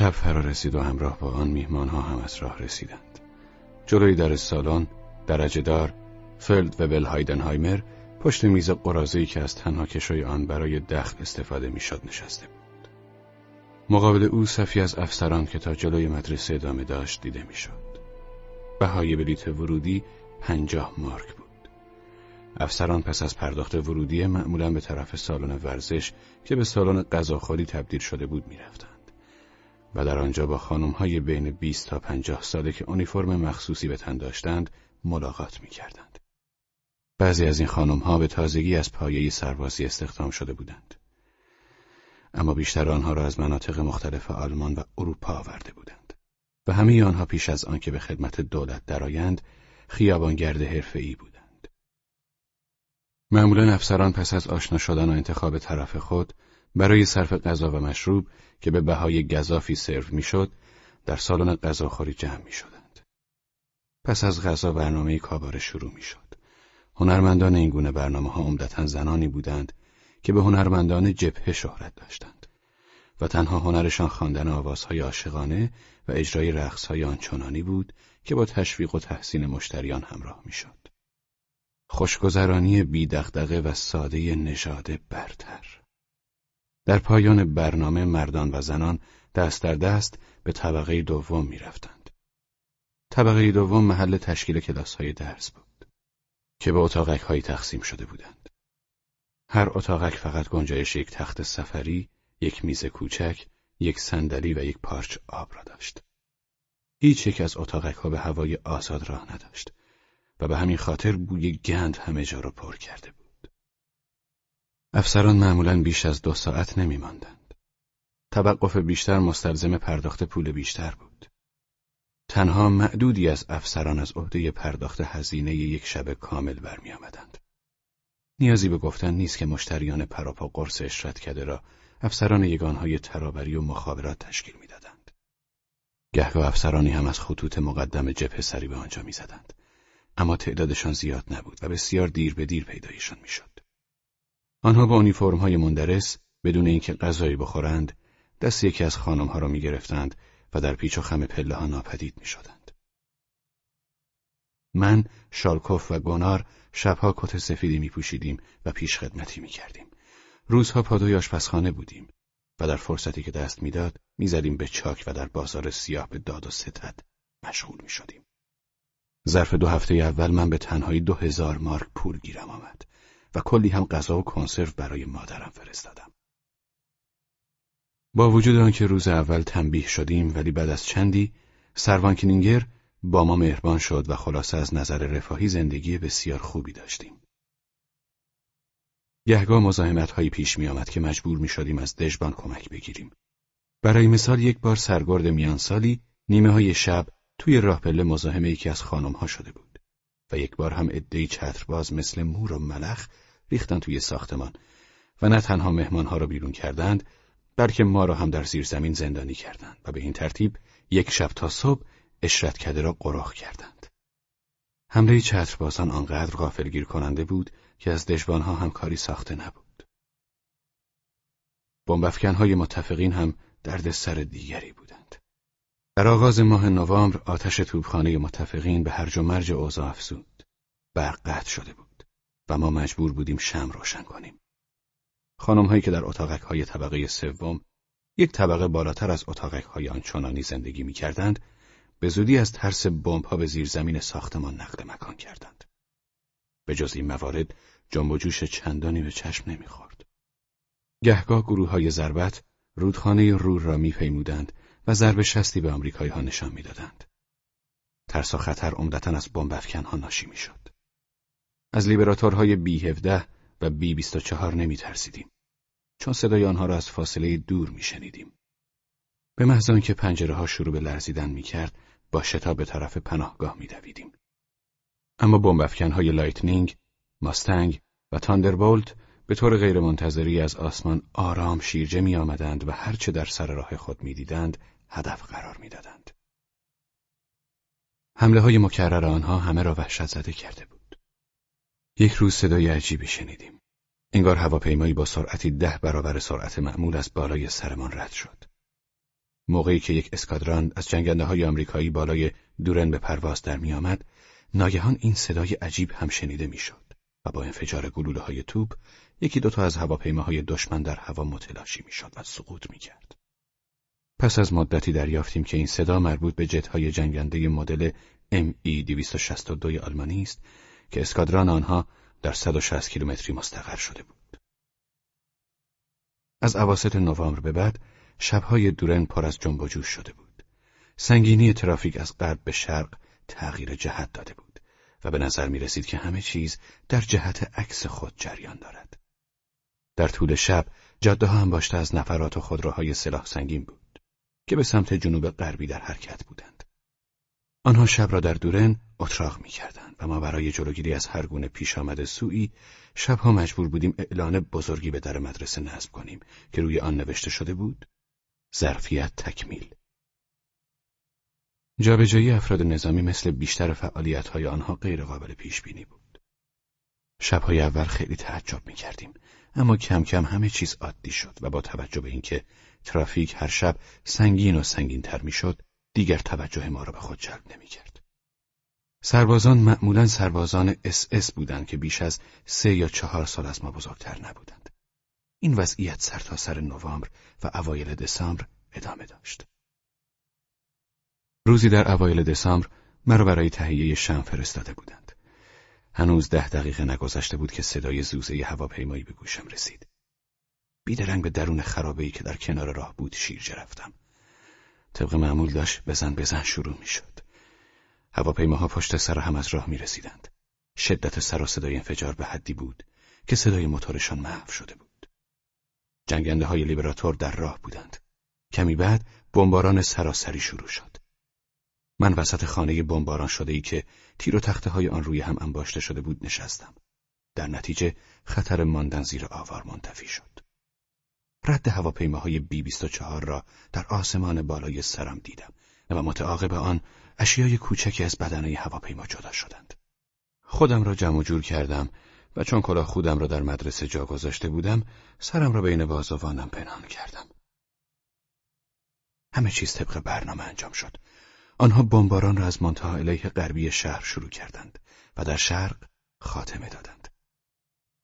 شب فرا رسید و همراه با آن میهمان ها هم از راه رسیدند جلوی در سالن درجه دار فلد و بلهایدنهایمر پشت میز قرازه‌ای که از تنها کشوی آن برای دخل استفاده می‌شد نشسته بود. مقابل او صفی از افسران که تا جلوی مدرسه ادامه داشت دیده می‌شد. بهای بلیت ورودی پنجاه مارک بود. افسران پس از پرداخت ورودی معمولا به طرف سالن ورزش که به سالن غذاخوری تبدیل شده بود می‌رفتند و در آنجا با های بین 20 تا 50 ساله که اونیفرم مخصوصی به تن داشتند ملاقات می‌کردند. بعضی از این خانم ها به تازگی از پایه سربازی استخدام شده بودند. اما بیشتر آنها را از مناطق مختلف آلمان و اروپا آورده بودند. و همه آنها پیش از آنکه به خدمت دولت درآیند خیابانگرد حرفه‌ای بودند. معمولا افسران پس از آشنا شدن و انتخاب طرف خود برای صرف غذا و مشروب که به بهای گذافی سرو می‌شد در سالن غذاخوری جمع می شدند. پس از غذا برنامه کاباره شروع می شد. هنرمندان این گونه برنامه ها عمدتا زنانی بودند که به هنرمندان جبهه شهرت داشتند و تنها هنرشان خواندن آوازهای عاشقانه و اجرای رقصهای آنچنانی بود که با تشویق و تحسین مشتریان همراه می‌شد. خوشگذرانی بیدغدغه و ساده نژاد برتر. در پایان برنامه مردان و زنان دست در دست به طبقه دوم می‌رفتند. طبقه دوم محل تشکیل کلاس های درس بود. که به اتاقک هایی تقسیم شده بودند. هر اتاقک فقط گنجایش یک تخت سفری، یک میز کوچک، یک صندلی و یک پارچ آب را داشت. هیچ یک از اتاقک ها به هوای آزاد راه نداشت و به همین خاطر بوی گند همه جا را پر کرده بود. افسران معمولا بیش از دو ساعت نمی ماندند. توقف بیشتر مستلزم پرداخت پول بیشتر بود. تنها معدودی از افسران از عهده پرداخت هزینه یک شب کامل برمی آمدند. نیازی به گفتن نیست که مشتریان پراپا قرص اشرت کده را افسران یگانهای ترابری و مخابرات تشکیل می‌دادند. گهگاه افسرانی هم از خطوط مقدم جبهه سری به آنجا می‌زدند. اما تعدادشان زیاد نبود و بسیار دیر به دیر پیدایشان می‌شد. آنها با های مندرس بدون اینکه غذایی بخورند دست یکی از خانمها را می‌گرفتند و در پیچ و خم پله ها ناپدید می شدند. من، شالکوف و گونار شبها کت سفیدی می پوشیدیم و پیش خدمتی می کردیم. روزها پادوی آشپزخانه بودیم و در فرصتی که دست می‌داد می‌زدیم به چاک و در بازار سیاه به داد و ستد مشغول می شدیم. ظرف دو هفته اول من به تنهایی دو هزار مارک پول گیرم آمد و کلی هم غذا و کنسرو برای مادرم فرستادم. با وجود آنکه روز اول تنبیه شدیم ولی بعد از چندی سروان کلینگر با ما مهربان شد و خلاصه از نظر رفاهی زندگی بسیار خوبی داشتیم. گهگاه مزاحمت هایی پیش می آمد که مجبور می شدیم از دژبان کمک بگیریم. برای مثال یک بار سرگرد میان سالی نیمه های شب توی راه پله مزاحم یکی از خانم ها شده بود و یک بار هم عدهای چترباز مثل مور و ملخ ریختن توی ساختمان و نه تنها مهمان ها را بیرون کردند بلکه ما را هم در زیر زمین زندانی کردند و به این ترتیب یک شب تا صبح اشرت کده را قراخ کردند. حمله چتربازان آنقدر غافلگیر کننده بود که از دشبانها هم کاری ساخته نبود. های متفقین هم درد سر دیگری بودند. در آغاز ماه نوامبر آتش توپخانه متفقین به هرج و مرج اوضاع افزود. برق قطع شده بود و ما مجبور بودیم شم روشن کنیم. خانم هایی که در اتاقک های طبقه سوم یک طبقه بالاتر از اتاقک های آنچنانی زندگی می کردند به زودی از ترس بمب ها به زیر زمین ساختمان نقل مکان کردند. به جز این موارد جنب و جوش چندانی به چشم نمی‌خورد. گهگاه گروه های ضربت رودخانه رور را میپیمودند ضرب شستی به آمریکایی ها نشان می‌دادند. ترس و خطر عمدتا از بمب ها ناشی می‌شد. از لیبراتورهای بی 17 و بی 24 نمی ترسیدیم. چون صدای آنها را از فاصله دور می شنیدیم. به محض که پنجره ها شروع به لرزیدن می کرد با شتاب به طرف پناهگاه می دویدیم. اما بمبافکن های لایتنینگ، ماستنگ و تاندربولت به طور غیرمنتظری از آسمان آرام شیرجه می آمدند و هرچه در سر راه خود می دیدند هدف قرار می دادند. حمله های مکرر آنها همه را وحشت زده کرده بود. یک روز صدای عجیبی شنیدیم. انگار هواپیمایی با سرعتی ده برابر سرعت معمول از بالای سرمان رد شد. موقعی که یک اسکادران از جنگنده های آمریکایی بالای دورن به پرواز در می آمد، ناگهان این صدای عجیب هم شنیده می‌شد و با انفجار گلوله های توپ یکی دوتا از هواپیماهای دشمن در هوا متلاشی می‌شد و سقوط می‌کرد. پس از مدتی دریافتیم که این صدا مربوط به های جنگنده مدل ME 262 آلمانی است که اسکادران آنها در 160 کیلومتری مستقر شده بود. از اواسط نوامبر به بعد شبهای دورن پر از جنب و جوش شده بود. سنگینی ترافیک از غرب به شرق تغییر جهت داده بود و به نظر می رسید که همه چیز در جهت عکس خود جریان دارد. در طول شب جاده ها هم باشته از نفرات و خودروهای سلاح سنگین بود که به سمت جنوب غربی در حرکت بودند. آنها شب را در دورن اتراق می کردند و ما برای جلوگیری از هر گونه پیش آمد سوئی شبها مجبور بودیم اعلان بزرگی به در مدرسه نصب کنیم که روی آن نوشته شده بود ظرفیت تکمیل جابجایی افراد نظامی مثل بیشتر فعالیت‌های آنها غیرقابل پیش بینی بود. شبهای اول خیلی تعجب می کردیم اما کم کم همه چیز عادی شد و با توجه به اینکه ترافیک هر شب سنگین و سنگین تر می شد دیگر توجه ما را به خود جلب نمی کرد. سربازان معمولا سربازان اس اس بودند که بیش از سه یا چهار سال از ما بزرگتر نبودند. این وضعیت سرتاسر سر نوامبر و اوایل دسامبر ادامه داشت. روزی در اوایل دسامبر مرا برای تهیه شام فرستاده بودند. هنوز ده دقیقه نگذشته بود که صدای زوزه هواپیمایی به گوشم رسید. بیدرنگ به درون خرابه‌ای که در کنار راه بود شیرجه رفتم. طبق معمول داشت بزن بزن شروع می شد. هواپیماها پشت سر هم از راه می رسیدند. شدت سر و صدای انفجار به حدی بود که صدای موتورشان محو شده بود. جنگنده های لیبراتور در راه بودند. کمی بعد بمباران سراسری شروع شد. من وسط خانه بمباران شده ای که تیر و تخته های آن روی هم انباشته شده بود نشستم. در نتیجه خطر ماندن زیر آوار منتفی شد. رد هواپیماهای بی 24 را در آسمان بالای سرم دیدم و متعاقب آن اشیای کوچکی از بدنه هواپیما جدا شدند. خودم را جمع جور کردم و چون کلاه خودم را در مدرسه جا گذاشته بودم سرم را بین بازوانم پنهان کردم. همه چیز طبق برنامه انجام شد. آنها بمباران را از منتها علیه غربی شهر شروع کردند و در شرق خاتمه دادند.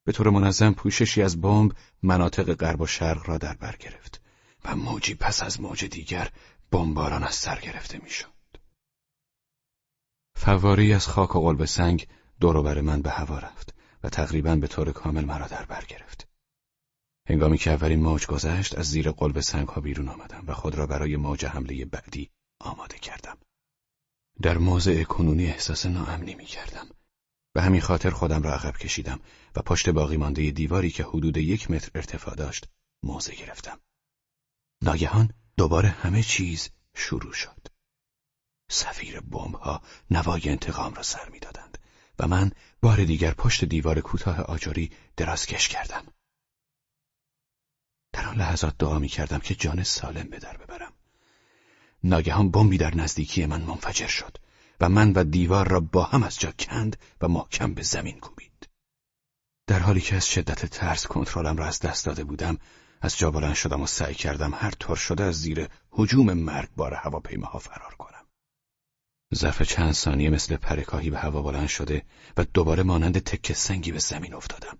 به طور منظم پوششی از بمب مناطق غرب و شرق را در بر گرفت و موجی پس از موج دیگر بمباران از سر گرفته می‌شد. فواری از خاک و قلب سنگ دوروبر من به هوا رفت و تقریبا به طور کامل مرا در بر گرفت. هنگامی که اولین موج گذشت از زیر قلب سنگ ها بیرون آمدم و خود را برای موج حمله بعدی آماده کردم. در موضع کنونی احساس ناامنی می کردم. به همین خاطر خودم را عقب کشیدم و پشت باقی مانده دیواری که حدود یک متر ارتفاع داشت موضع گرفتم. ناگهان دوباره همه چیز شروع شد. سفیر بمب ها نوای انتقام را سر می‌دادند و من بار دیگر پشت دیوار کوتاه آجری درازکش کردم. در آن لحظات دعا می کردم که جان سالم به در ببرم. ناگهان بمبی در نزدیکی من منفجر شد و من و دیوار را با هم از جا کند و محکم به زمین کوبید. در حالی که از شدت ترس کنترلم را از دست داده بودم، از جا بلند شدم و سعی کردم هر طور شده از زیر هجوم مرگبار هواپیماها فرار کنم. ظرف چند ثانیه مثل پرکاهی به هوا بلند شده و دوباره مانند تکه سنگی به زمین افتادم.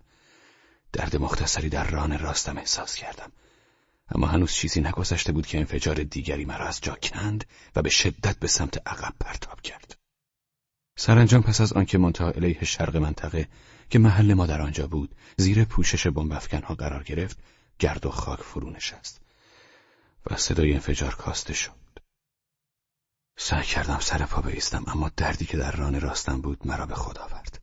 درد مختصری در ران راستم احساس کردم. اما هنوز چیزی نگذشته بود که انفجار دیگری مرا از جا کند و به شدت به سمت عقب پرتاب کرد. سرانجام پس از آنکه منتها علیه شرق منطقه که محل ما در آنجا بود زیر پوشش بمب ها قرار گرفت گرد و خاک فرو نشست و صدای انفجار کاسته شد. سعی کردم سر پا بیستم اما دردی که در ران راستم بود مرا به خود آورد.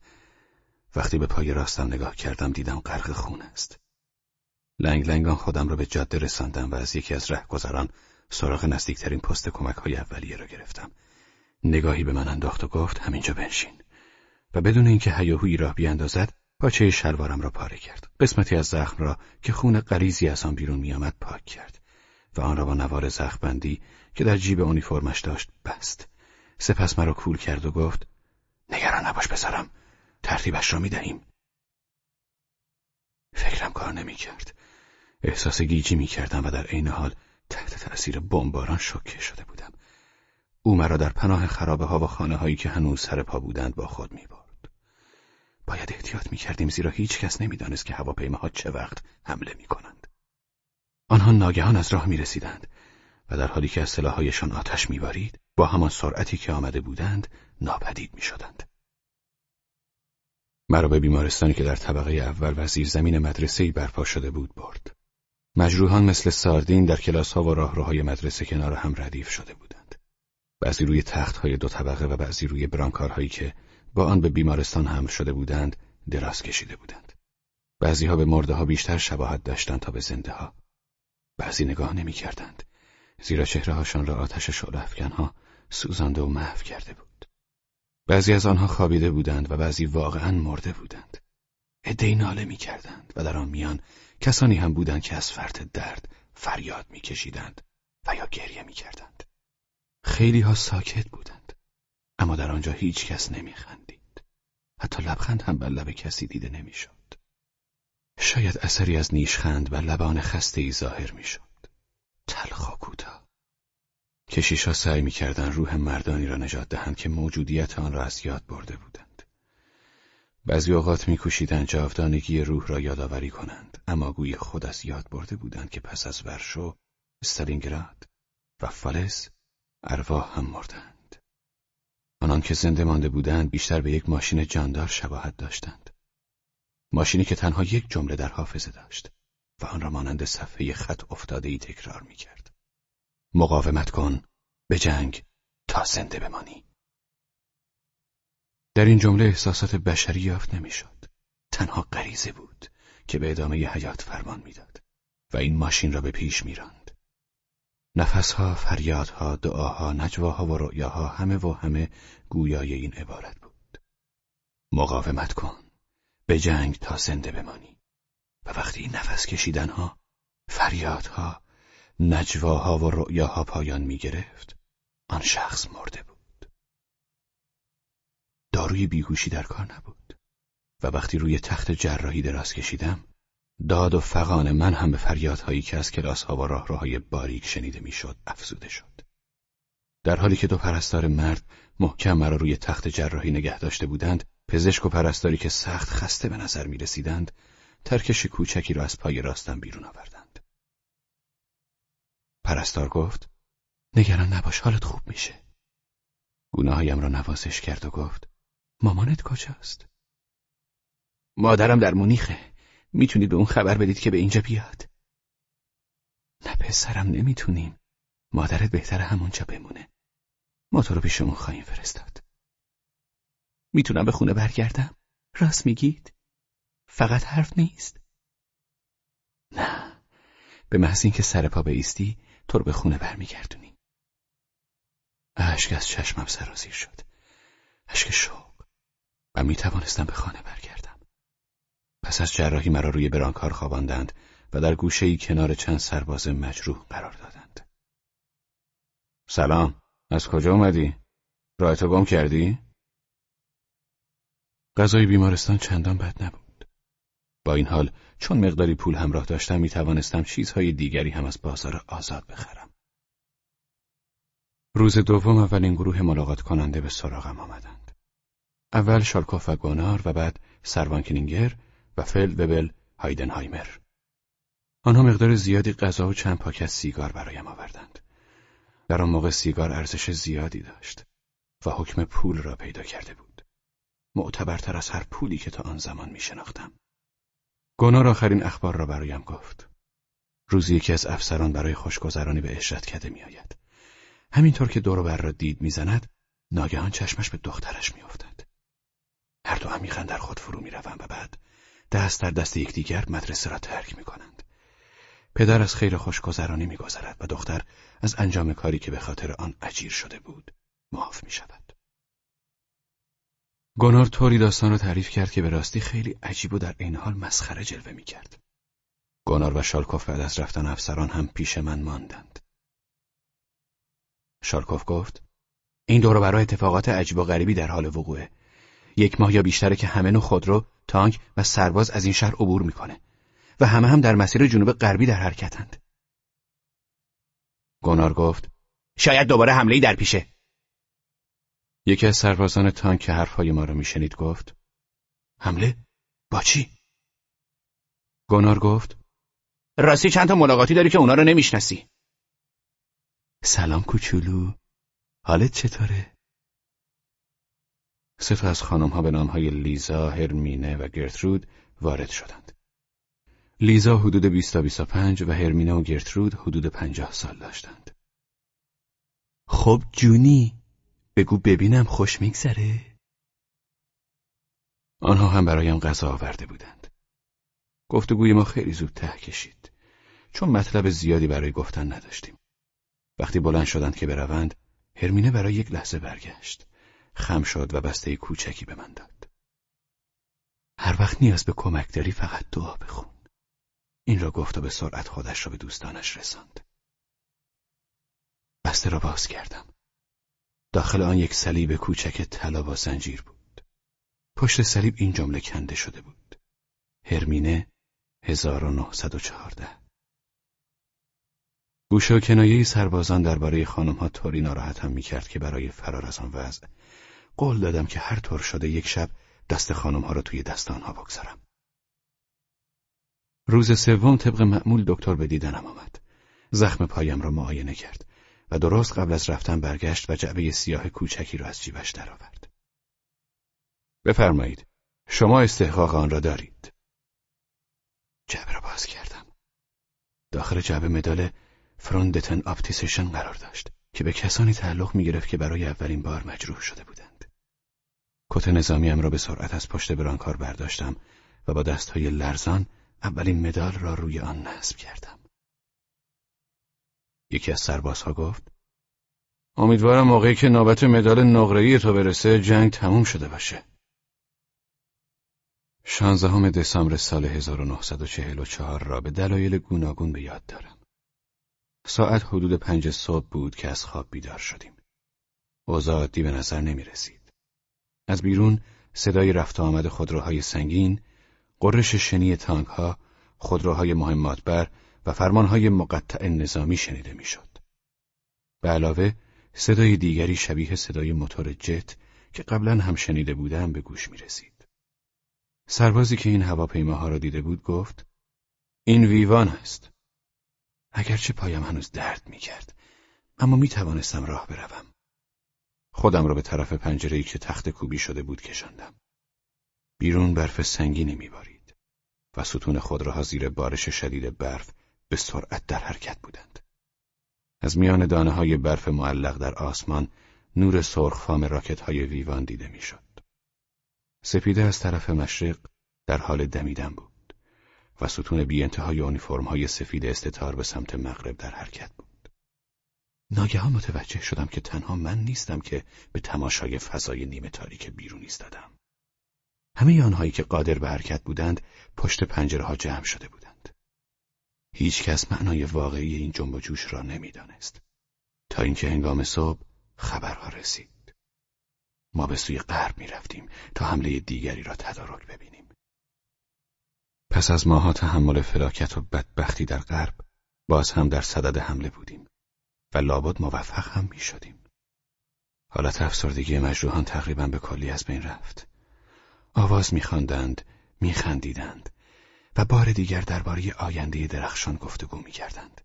وقتی به پای راستم نگاه کردم دیدم غرق خون است. لنگ لنگان خودم را به جاده رساندم و از یکی از رهگذران سراغ نزدیکترین پست کمک های اولیه را گرفتم. نگاهی به من انداخت و گفت همینجا بنشین. و بدون اینکه هیاهویی راه بیاندازد پاچه شلوارم را پاره کرد. قسمتی از زخم را که خون غلیزی از آن بیرون میآمد پاک کرد و آن را با نوار زخمبندی که در جیب اونیفرمش داشت بست. سپس مرا کول کرد و گفت نگران نباش بذارم ترتیبش را می‌دهیم. کار نمی‌کرد. احساس گیجی می کردم و در عین حال تحت تأثیر بمباران شوکه شده بودم او مرا در پناه خرابه ها و خانه هایی که هنوز سر پا بودند با خود می برد. باید احتیاط می کردیم زیرا هیچ کس نمی دانست که هواپیماها چه وقت حمله می کنند. آنها ناگهان از راه می رسیدند و در حالی که از سلاحهایشان آتش می بارید با همان سرعتی که آمده بودند ناپدید می شدند. مرا به بیمارستانی که در طبقه اول و زیر زمین مدرسه برپا شده بود برد. مجروحان مثل ساردین در کلاس ها و راهروهای مدرسه کنار هم ردیف شده بودند. بعضی روی تخت های دو طبقه و بعضی روی برانکارهایی که با آن به بیمارستان هم شده بودند دراز کشیده بودند. بعضی ها به مرده ها بیشتر شباهت داشتند تا به زنده ها. بعضی نگاه نمی کردند. زیرا چهره هاشان را آتش شعله ها سوزانده و محو کرده بود. بعضی از آنها خوابیده بودند و بعضی واقعا مرده بودند. عدهای ناله می کردند و در آن میان کسانی هم بودند که از فرط درد فریاد می کشیدند و یا گریه می کردند. خیلی ها ساکت بودند. اما در آنجا هیچ کس نمی خندید. حتی لبخند هم بر لب کسی دیده نمی شد. شاید اثری از نیشخند و لبان خسته ای ظاهر می شد. تلخ و کوتاه. کشیش ها سعی می کردن روح مردانی را نجات دهند که موجودیت آن را از یاد برده بودند. بعضی اوقات میکوشیدند جاودانگی روح را یادآوری کنند اما گوی خود از یاد برده بودند که پس از ورشو استالینگراد و فالس ارواح هم مردند. آنان که زنده مانده بودند بیشتر به یک ماشین جاندار شباهت داشتند. ماشینی که تنها یک جمله در حافظه داشت و آن را مانند صفحه خط افتاده ای تکرار می‌کرد. مقاومت کن به جنگ تا زنده بمانی در این جمله احساسات بشری یافت نمی‌شد. تنها غریزه بود که به ادامه حیات فرمان می‌داد و این ماشین را به پیش میراند. نفسها، فریادها، دعاها، نجواها و رؤیاها همه و همه گویای این عبارت بود. مقاومت کن. به جنگ تا زنده بمانی. و وقتی این نفس کشیدنها، فریادها، نجواها و رؤیاها پایان می گرفت، آن شخص مرده بود. داروی بیهوشی در کار نبود. و وقتی روی تخت جراحی دراز کشیدم داد و فقان من هم به فریادهایی که از کلاس ها و راهروهای باریک شنیده می‌شد افزوده شد. در حالی که دو پرستار مرد محکم مرا روی تخت جراحی نگه داشته بودند پزشک و پرستاری که سخت خسته به نظر می رسیدند ترکش کوچکی را از پای راستم بیرون آوردند. پرستار گفت نگران نباش حالت خوب میشه گناهایم را نوازش کرد و گفت مامانت کجاست؟ مادرم در مونیخه می‌تونید به اون خبر بدید که به اینجا بیاد نه پسرم نمی‌تونیم مادرت بهتر همونجا بمونه ما تو رو پیشمون خواهیم فرستاد می‌تونم به خونه برگردم؟ راست میگید؟ فقط حرف نیست؟ نه به محض اینکه سر پا بیستی تو رو به خونه برمیگردونیم اشک از چشمم سرازیر شد اشک شو و می توانستم به خانه برگردم. پس از جراحی مرا روی برانکار خواباندند و در گوشهای کنار چند سرباز مجروح قرار دادند. سلام، از کجا اومدی؟ راهتو گم کردی؟ غذای بیمارستان چندان بد نبود. با این حال چون مقداری پول همراه داشتم می توانستم چیزهای دیگری هم از بازار آزاد بخرم. روز دوم اولین گروه ملاقات کننده به سراغم آمدند. اول شالکوف و گونار و بعد سروانکنینگر و فل وبل هایدنهایمر. آنها مقدار زیادی غذا و چند پاکت سیگار برایم آوردند. در آن موقع سیگار ارزش زیادی داشت و حکم پول را پیدا کرده بود. معتبرتر از هر پولی که تا آن زمان می شناختم. گونار آخرین اخبار را برایم گفت. روزی یکی از افسران برای خوشگذرانی به اشرت کده می آید. همینطور که دور بر را دید می‌زند ناگهان چشمش به دخترش میافتد هر دو عمیقا در خود فرو می‌روند و بعد دست در دست یکدیگر مدرسه را ترک می‌کنند پدر از خیر خوشگذرانی میگذرد و دختر از انجام کاری که به خاطر آن اجیر شده بود معاف می گنار طوری داستان را تعریف کرد که به راستی خیلی عجیب و در این حال مسخره جلوه می کرد. گنار و شالکوف بعد از رفتن افسران هم پیش من ماندند. شالکوف گفت این دور برای اتفاقات عجیب و غریبی در حال وقوعه یک ماه یا بیشتره که همه نوع خودرو، تانک و سرباز از این شهر عبور می‌کنه و همه هم در مسیر جنوب غربی در حرکتند. گونار گفت شاید دوباره حمله در پیشه. یکی از سربازان تانک که حرفهای ما را میشنید گفت حمله؟ با چی؟ گونار گفت راستی چند تا ملاقاتی داری که اونا رو نمی‌شناسی. سلام کوچولو حالت چطوره؟ سه تا از خانم ها به نام های لیزا، هرمینه و گرترود وارد شدند. لیزا حدود 20 تا 25 و هرمینه و گرترود حدود 50 سال داشتند. خب جونی بگو ببینم خوش میگذره؟ آنها هم برایم غذا آورده بودند. گفتگوی ما خیلی زود ته کشید. چون مطلب زیادی برای گفتن نداشتیم. وقتی بلند شدند که بروند، هرمینه برای یک لحظه برگشت. خم شد و بسته کوچکی به من داد. هر وقت نیاز به کمک داری فقط دعا بخون. این را گفت و به سرعت خودش را به دوستانش رساند. بسته را باز کردم. داخل آن یک صلیب کوچک طلا با زنجیر بود. پشت صلیب این جمله کنده شده بود. هرمینه 1914 گوشه و کنایه سربازان درباره خانمها طوری ناراحتم می‌کرد که برای فرار از آن وضع قول دادم که هر طور شده یک شب دست خانمها را توی دست آنها بگذارم. روز سوم طبق معمول دکتر به دیدنم آمد. زخم پایم را معاینه کرد و درست قبل از رفتن برگشت و جعبه سیاه کوچکی را از جیبش درآورد. بفرمایید. شما استحقاق آن را دارید. جعبه را باز کردم. داخل جعبه مدال فروندتن آپتیسشن قرار داشت که به کسانی تعلق می گرفت که برای اولین بار مجروح شده بودند. کت نظامیم را به سرعت از پشت برانکار برداشتم و با دستهای لرزان اولین مدال را روی آن نصب کردم. یکی از سربازها گفت امیدوارم موقعی که نوبت مدال نقره‌ای تو برسه جنگ تموم شده باشه. شانزدهم دسامبر سال 1944 را به دلایل گوناگون به یاد دارم. ساعت حدود پنج صبح بود که از خواب بیدار شدیم. اوضاع عادی به نظر نمی رسید. از بیرون صدای رفت آمد خودروهای سنگین، قررش شنی تانک ها، خودروهای مهمات بر و فرمانهای مقطع نظامی شنیده می‌شد. به علاوه صدای دیگری شبیه صدای موتور جت که قبلا هم شنیده بودم به گوش می رسید. سربازی که این هواپیماها را دیده بود گفت این ویوان است. اگرچه پایم هنوز درد می کرد اما می توانستم راه بروم. خودم را به طرف پنجره‌ای که تخت کوبی شده بود کشاندم. بیرون برف سنگینی میبارید و ستون خودروها زیر بارش شدید برف به سرعت در حرکت بودند. از میان دانه های برف معلق در آسمان نور سرخ فام راکت های ویوان دیده می‌شد. سپیده از طرف مشرق در حال دمیدن بود و ستون بی انتهای های سفید استتار به سمت مغرب در حرکت بود. ناگهان متوجه شدم که تنها من نیستم که به تماشای فضای نیمه تاریک بیرون ایستادم. همه آنهایی که قادر به حرکت بودند پشت پنجره ها جمع شده بودند. هیچ کس معنای واقعی این جنب و جوش را نمی‌دانست. تا اینکه هنگام صبح خبرها رسید. ما به سوی غرب می رفتیم تا حمله دیگری را تدارک ببینیم. پس از ماها تحمل فلاکت و بدبختی در غرب باز هم در صدد حمله بودیم و لابد موفق هم می شدیم. حالت افسردگی مجروحان تقریبا به کلی از بین رفت. آواز میخواندند، میخندیدند و بار دیگر درباره آینده درخشان گفتگو می‌کردند.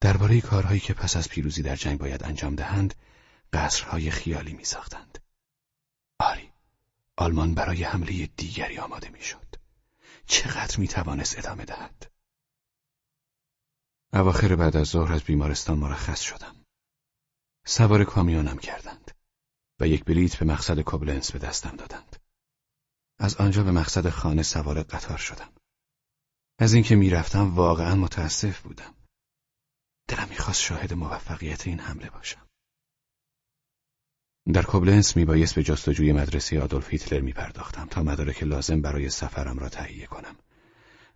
درباره کارهایی که پس از پیروزی در جنگ باید انجام دهند، قصرهای خیالی میساختند. آری، آلمان برای حمله دیگری آماده می‌شد. چقدر می‌توانست ادامه دهد؟ اواخر بعد از ظهر از بیمارستان مرخص شدم. سوار کامیونم کردند و یک بلیت به مقصد کوبلنس به دستم دادند. از آنجا به مقصد خانه سوار قطار شدم. از اینکه می‌رفتم واقعا متاسف بودم. دلم می‌خواست شاهد موفقیت این حمله باشم. در کوبلنس میبایست به جستجوی مدرسه آدولف هیتلر میپرداختم تا مدارک لازم برای سفرم را تهیه کنم.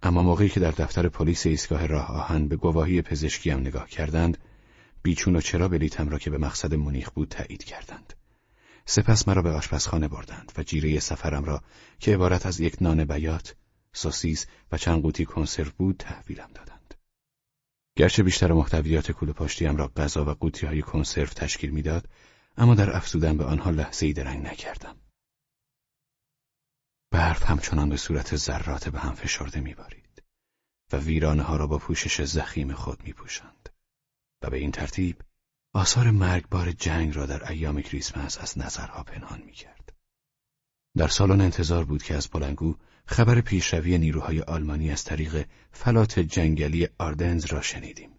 اما موقعی که در دفتر پلیس ایستگاه راه آهن به گواهی پزشکیم نگاه کردند، بیچون و چرا بلیتم را که به مقصد مونیخ بود تایید کردند. سپس مرا به آشپزخانه بردند و جیره سفرم را که عبارت از یک نان بیات، سوسیس و چند قوطی کنسرو بود تحویلم دادند. گرچه بیشتر محتویات کوله پاشتیم را غذا و قوطی های کنسرو تشکیل می‌داد، اما در افزودن به آنها لحظه ای درنگ نکردم. برف همچنان به صورت ذرات به هم فشرده میبارید و ویرانه ها را با پوشش زخیم خود میپوشند و به این ترتیب آثار مرگبار جنگ را در ایام کریسمس از نظرها پنهان می‌کرد. در سالن انتظار بود که از بلنگو خبر پیشروی نیروهای آلمانی از طریق فلات جنگلی آردنز را شنیدیم.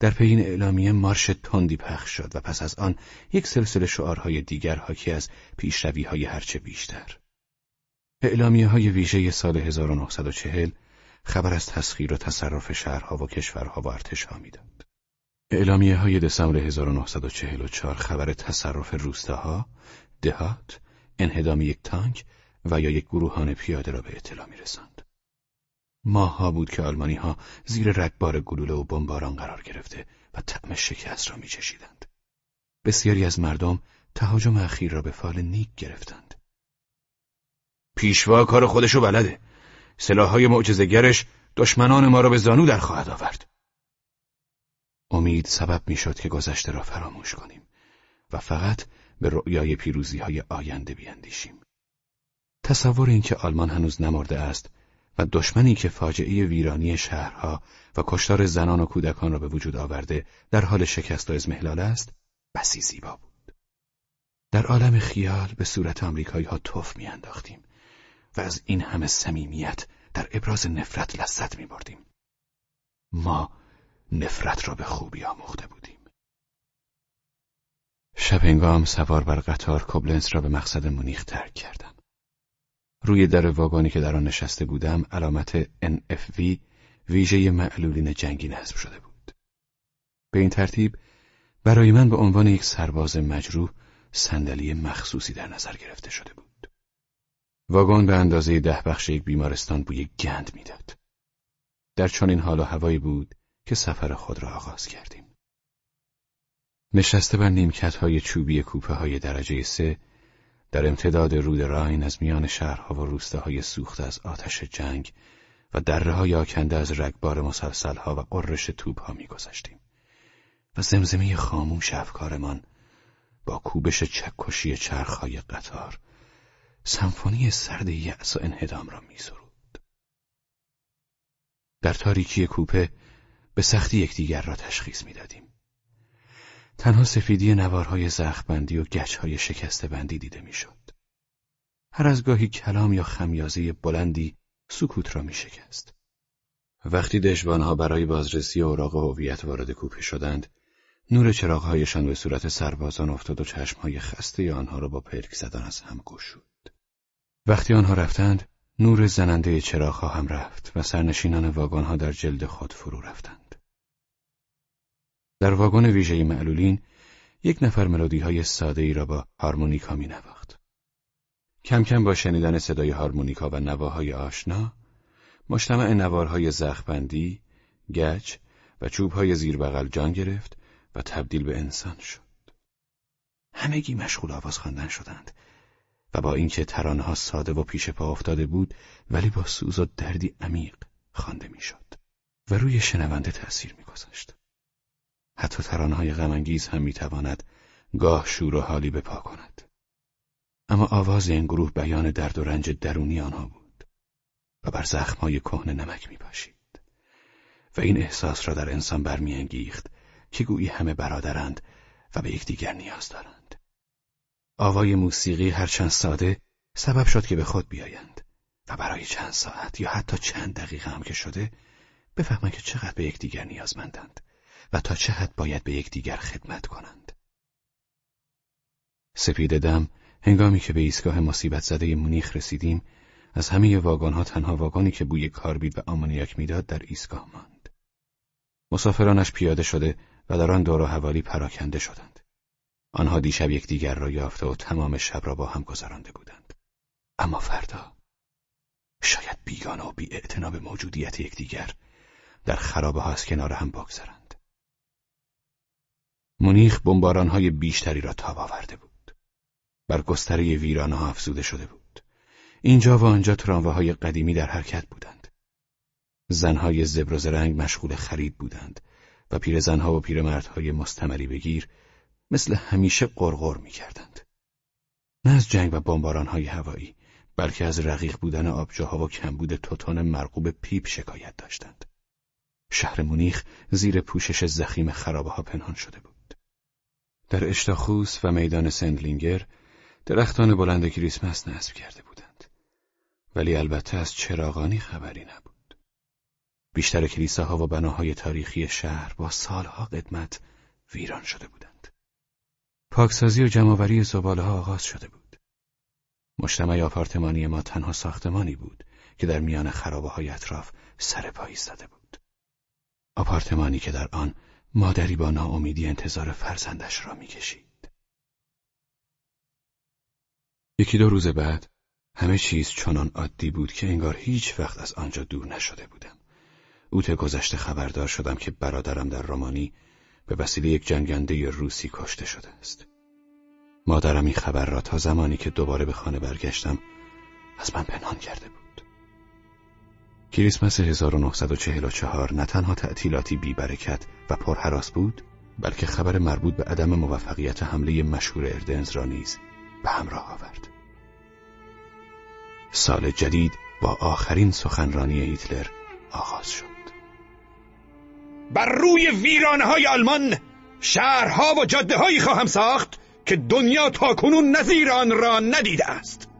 در پی اعلامیه مارش تندی پخش شد و پس از آن یک سلسله شعارهای دیگر حاکی از پیشروی های هرچه بیشتر. اعلامیه های ویژه سال 1940 خبر از تسخیر و تصرف شهرها و کشورها و ارتشها می‌داد. اعلامیه های دسامبر 1944 خبر تصرف روستاها، دهات، انهدام یک تانک و یا یک گروهان پیاده را به اطلاع می رسند. ماهها بود که آلمانی ها زیر رگبار گلوله و بمباران قرار گرفته و طعم شکست را می چشیدند. بسیاری از مردم تهاجم اخیر را به فال نیک گرفتند. پیشوا کار خودشو بلده. سلاحهای معجزهگرش دشمنان ما را به زانو در خواهد آورد. امید سبب می‌شد که گذشته را فراموش کنیم و فقط به رؤیای پیروزی های آینده بیاندیشیم. تصور اینکه آلمان هنوز نمرده است و دشمنی که فاجعه ویرانی شهرها و کشتار زنان و کودکان را به وجود آورده در حال شکست و ازمهلال است بسی زیبا بود. در عالم خیال به صورت آمریکایی ها توف میانداختیم و از این همه صمیمیت در ابراز نفرت لذت می بردیم. ما نفرت را به خوبی آموخته بودیم. شب سوار بر قطار کوبلنس را به مقصد مونیخ ترک کردم. روی در واگانی که در آن نشسته بودم علامت NFV ویژه معلولین جنگی نصب شده بود. به این ترتیب برای من به عنوان یک سرباز مجروح صندلی مخصوصی در نظر گرفته شده بود. واگن به اندازه ده بخش یک بیمارستان بوی گند می‌داد. در چنین حال و هوایی بود که سفر خود را آغاز کردیم. نشسته بر نیمکت های چوبی کوپه های درجه سه در امتداد رود راین از میان شهرها و روستاهای سوخته از آتش جنگ و دره های آکنده از رگبار مسلسلها و قررش توپها میگذشتیم و زمزمه خاموش افکارمان با کوبش چکشی چرخهای قطار سمفونی سرد یأس و انهدام را میسرود. در تاریکی کوپه به سختی یکدیگر را تشخیص می‌دادیم. تنها سفیدی نوارهای زخبندی و گچهای شکسته بندی دیده می‌شد. هر از گاهی کلام یا خمیازه بلندی سکوت را می شکست. وقتی دشوانها برای بازرسی اوراق هویت وارد کوپه شدند، نور چراغهایشان به صورت سربازان افتاد و چشمهای خسته آنها را با پلک زدن از هم گشود. وقتی آنها رفتند، نور زننده چراغها هم رفت و سرنشینان واگنها در جلد خود فرو رفتند. در واگن ویژه معلولین یک نفر ملودی های ساده ای را با هارمونیکا می نواخت. کم کم با شنیدن صدای هارمونیکا و نواهای آشنا، مجتمع نوارهای زخبندی، گچ و چوبهای زیر بغل جان گرفت و تبدیل به انسان شد. همگی مشغول آواز خواندن شدند و با اینکه ترانه ها ساده و پیش پا افتاده بود ولی با سوز و دردی عمیق خوانده می‌شد و روی شنونده تأثیر میگذاشت. حتی ترانه های غمانگیز هم می‌تواند گاه شور و حالی بپا کند. اما آواز این گروه بیان درد و رنج درونی آنها بود و بر زخمهای کهنه نمک میپاشید و این احساس را در انسان برمیانگیخت که گویی همه برادرند و به یکدیگر نیاز دارند. آوای موسیقی هرچند ساده سبب شد که به خود بیایند و برای چند ساعت یا حتی چند دقیقه هم که شده بفهمند که چقدر به یکدیگر نیازمندند و تا چه حد باید به یکدیگر خدمت کنند. سپید دم هنگامی که به ایستگاه مصیبت زده مونیخ رسیدیم از همه واگنها تنها واگانی که بوی کاربید و آمونیاک می‌داد در ایستگاه ماند. مسافرانش پیاده شده و در آن دور و حوالی پراکنده شدند. آنها دیشب یکدیگر را یافته و تمام شب را با هم گذرانده بودند. اما فردا شاید بیگانه و بی به موجودیت یکدیگر در خرابه ها از کنار هم بگذرند. مونیخ بمبارانهای بیشتری را تاب آورده بود. بر گستره ویرانه ها افزوده شده بود. اینجا و آنجا های قدیمی در حرکت بودند. زنهای زبر و زرنگ مشغول خرید بودند و پیرزنها و پیرمردهای مستمری بگیر مثل همیشه قرقر می کردند. نه از جنگ و بمبارانهای هوایی بلکه از رقیق بودن آبجوها و کمبود توتان مرغوب پیپ شکایت داشتند. شهر مونیخ زیر پوشش زخیم خرابه ها پنهان شده بود. در اشتاخوس و میدان سندلینگر درختان بلند کریسمس نصب کرده بودند. ولی البته از چراغانی خبری نبود. بیشتر کلیساها و بناهای تاریخی شهر با سالها قدمت ویران شده بودند. پاکسازی و جمعآوری زباله ها آغاز شده بود. مجتمع آپارتمانی ما تنها ساختمانی بود که در میان خرابه های اطراف سر پایی زده بود. آپارتمانی که در آن مادری با ناامیدی انتظار فرزندش را می‌کشید. یکی دو روز بعد همه چیز چنان عادی بود که انگار هیچ وقت از آنجا دور نشده بودم. اوت گذشته خبردار شدم که برادرم در رومانی به وسیله یک جنگنده روسی کشته شده است. مادرم این خبر را تا زمانی که دوباره به خانه برگشتم از من پنهان کرده بود. کریسمس 1944 نه تنها تعطیلاتی بیبرکت و پرحراس بود بلکه خبر مربوط به عدم موفقیت حمله مشهور اردنز را نیز به همراه آورد. سال جدید با آخرین سخنرانی هیتلر آغاز شد. بر روی ویرانهای آلمان شهرها و هایی خواهم ساخت که دنیا تاکنون نظیر آن را ندیده است